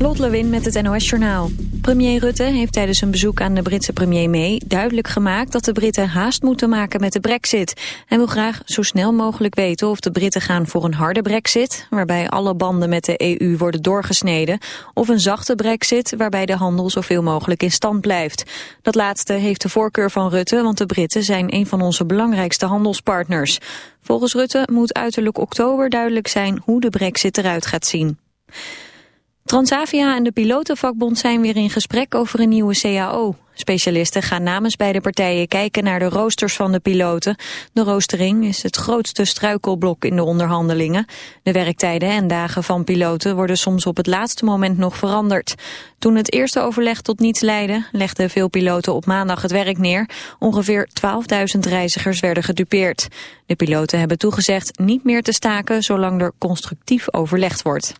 Lot Lewin met het NOS Journaal. Premier Rutte heeft tijdens een bezoek aan de Britse premier May duidelijk gemaakt dat de Britten haast moeten maken met de brexit. Hij wil graag zo snel mogelijk weten of de Britten gaan voor een harde brexit, waarbij alle banden met de EU worden doorgesneden, of een zachte brexit, waarbij de handel zoveel mogelijk in stand blijft. Dat laatste heeft de voorkeur van Rutte, want de Britten zijn een van onze belangrijkste handelspartners. Volgens Rutte moet uiterlijk oktober duidelijk zijn hoe de brexit eruit gaat zien. Transavia en de pilotenvakbond zijn weer in gesprek over een nieuwe CAO. Specialisten gaan namens beide partijen kijken naar de roosters van de piloten. De roostering is het grootste struikelblok in de onderhandelingen. De werktijden en dagen van piloten worden soms op het laatste moment nog veranderd. Toen het eerste overleg tot niets leidde, legden veel piloten op maandag het werk neer. Ongeveer 12.000 reizigers werden gedupeerd. De piloten hebben toegezegd niet meer te staken zolang er constructief overlegd wordt.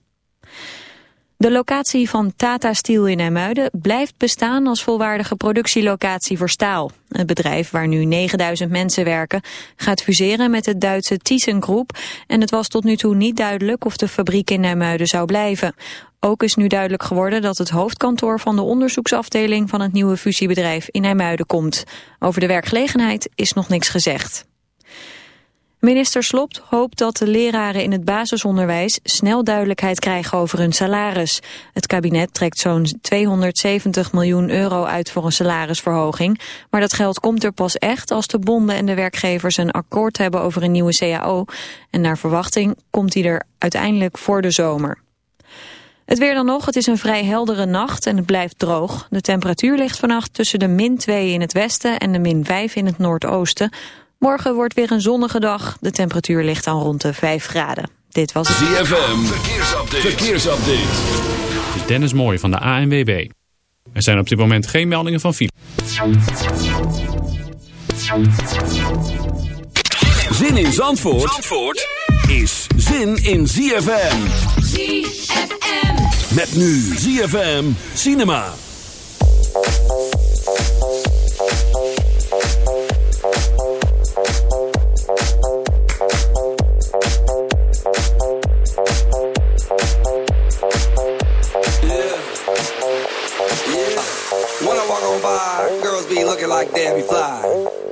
De locatie van Tata Steel in IJmuiden blijft bestaan als volwaardige productielocatie voor staal. Het bedrijf waar nu 9000 mensen werken gaat fuseren met het Duitse ThyssenKrupp en het was tot nu toe niet duidelijk of de fabriek in IJmuiden zou blijven. Ook is nu duidelijk geworden dat het hoofdkantoor van de onderzoeksafdeling van het nieuwe fusiebedrijf in IJmuiden komt. Over de werkgelegenheid is nog niks gezegd. Minister Slopt hoopt dat de leraren in het basisonderwijs snel duidelijkheid krijgen over hun salaris. Het kabinet trekt zo'n 270 miljoen euro uit voor een salarisverhoging. Maar dat geld komt er pas echt als de bonden en de werkgevers een akkoord hebben over een nieuwe CAO. En naar verwachting komt die er uiteindelijk voor de zomer. Het weer dan nog, het is een vrij heldere nacht en het blijft droog. De temperatuur ligt vannacht tussen de min 2 in het westen en de min 5 in het noordoosten. Morgen wordt weer een zonnige dag. De temperatuur ligt dan rond de 5 graden. Dit was ZFM. Verkeersupdate. Verkeersupdate. Dit is Dennis Mooij van de ANWB. Er zijn op dit moment geen meldingen van file. Zin in Zandvoort, Zandvoort is zin in ZFM. ZFM. Met nu ZFM Cinema. Looking like Debbie Fly.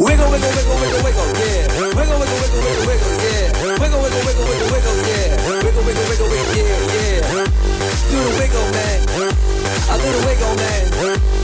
Wiggle, wiggle, wiggle, wiggle, wiggle, yeah. Wiggle, wiggle, wiggle, wiggle, wiggle, yeah. Wiggle, wiggle, wiggle, wiggle, wiggle, yeah. Wiggle, wiggle, wiggle, wiggle, yeah, yeah. Do the wiggle, man. Do the wiggle, man.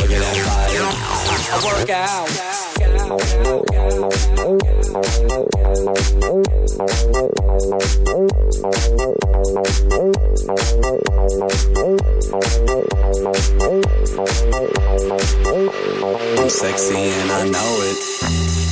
Look at that body. I, work out. I'm sexy and I know it.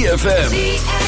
ZFM.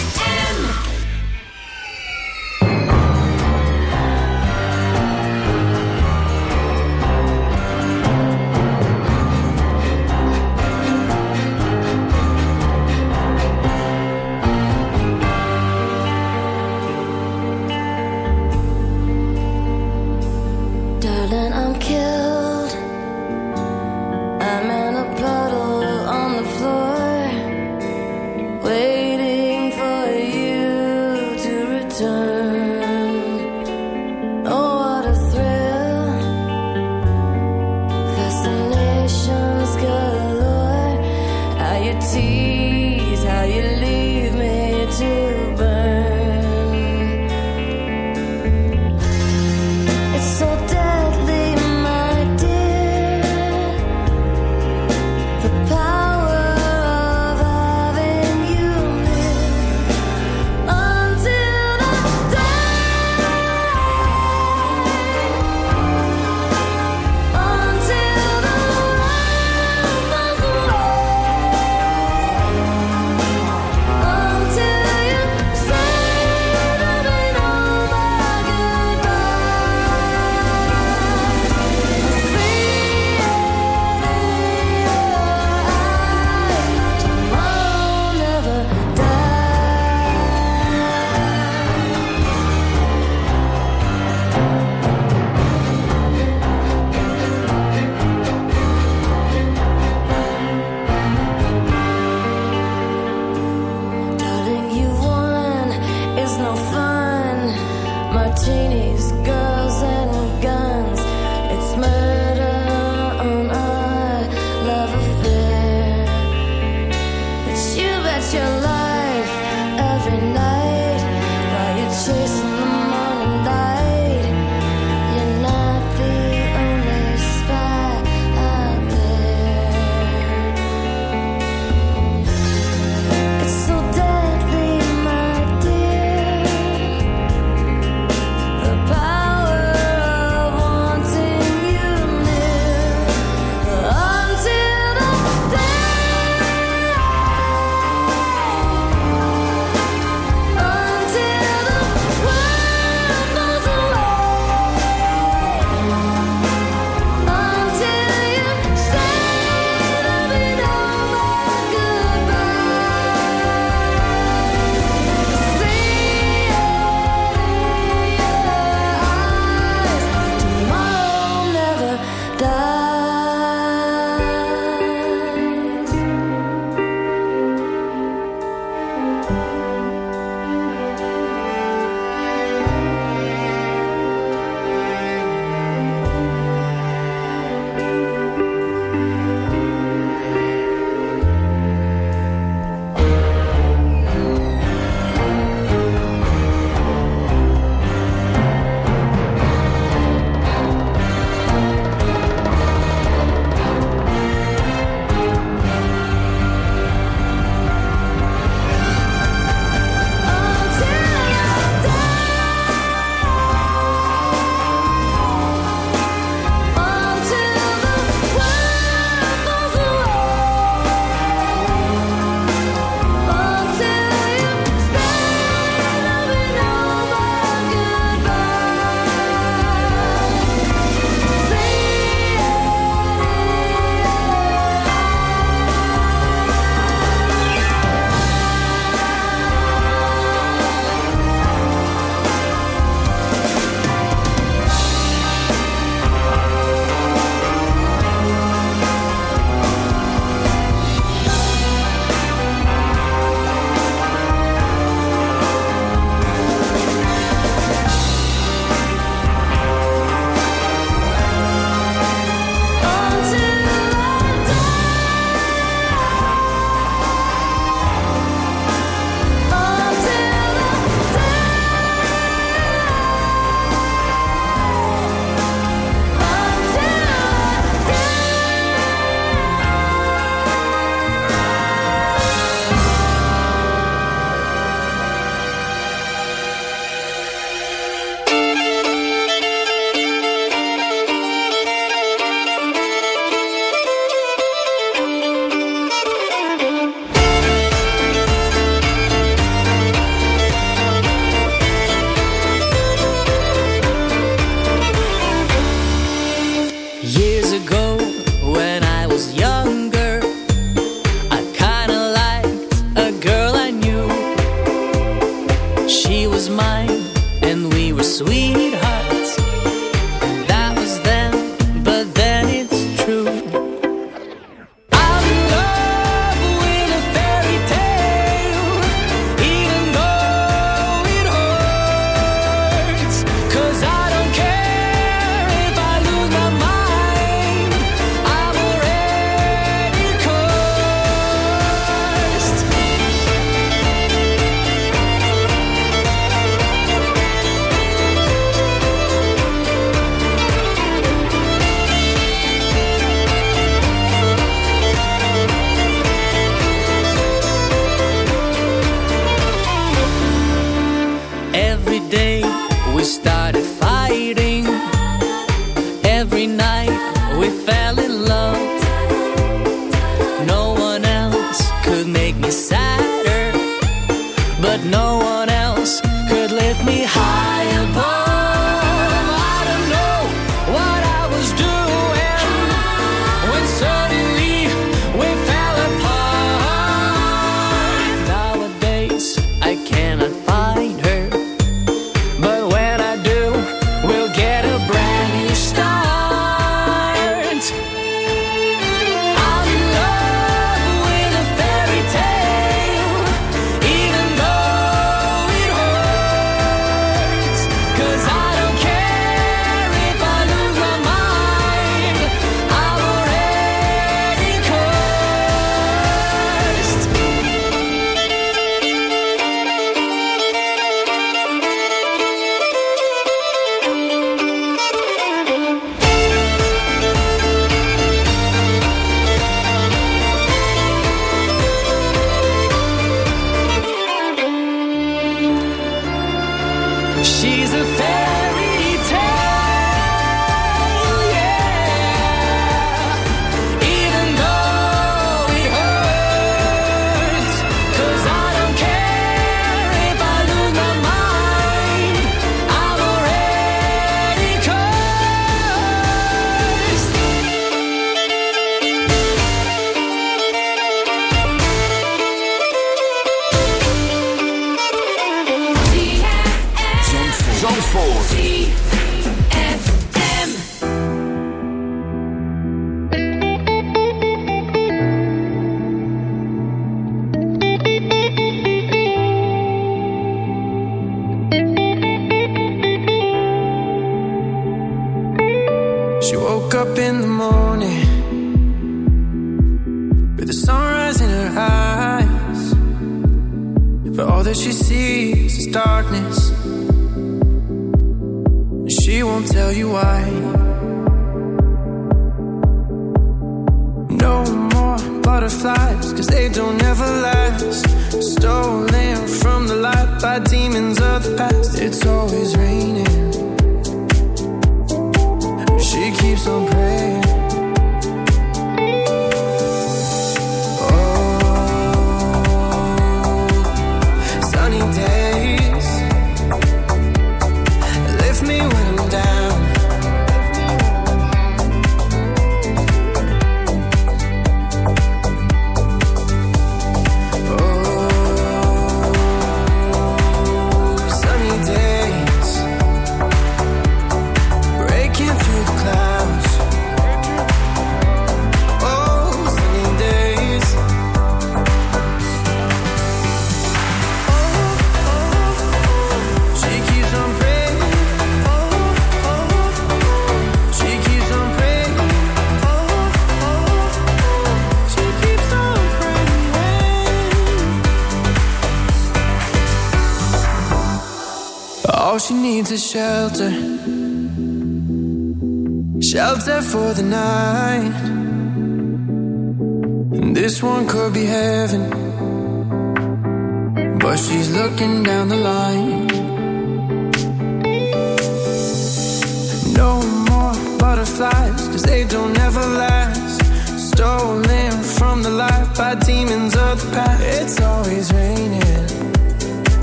The night.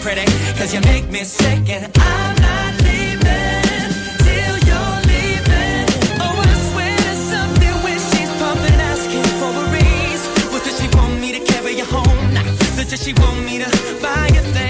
pretty, cause you make me sick and I'm not leaving till you're leaving. Oh, I swear there's something when she's pumping, asking for a raise. What does she want me to carry you home? Nah. Does she want me to buy a thing?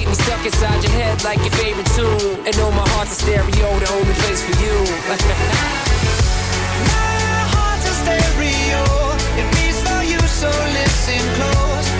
Keep me stuck inside your head like your favorite tune. And know my heart's a stereo, the only place for you. My heart's a stereo. It beats for you, so listen close.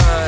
fine.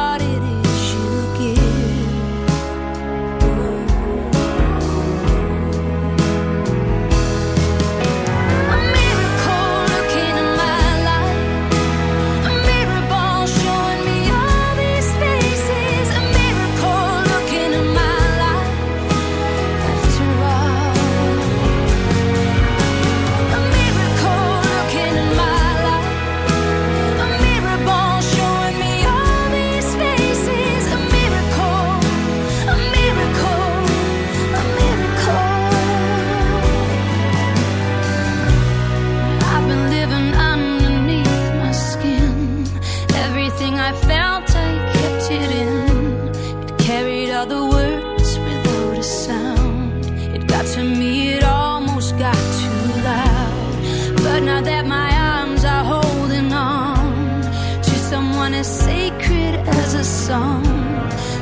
Everything I felt, I kept it in. It carried all the words without a sound. It got to me, it almost got too loud. But now that my arms are holding on to someone as sacred as a song,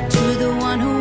to the one who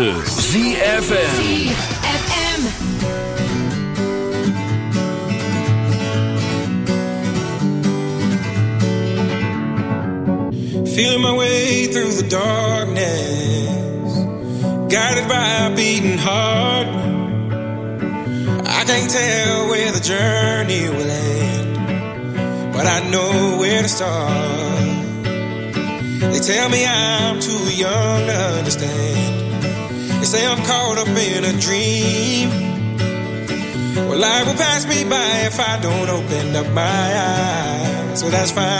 106.9 that's fine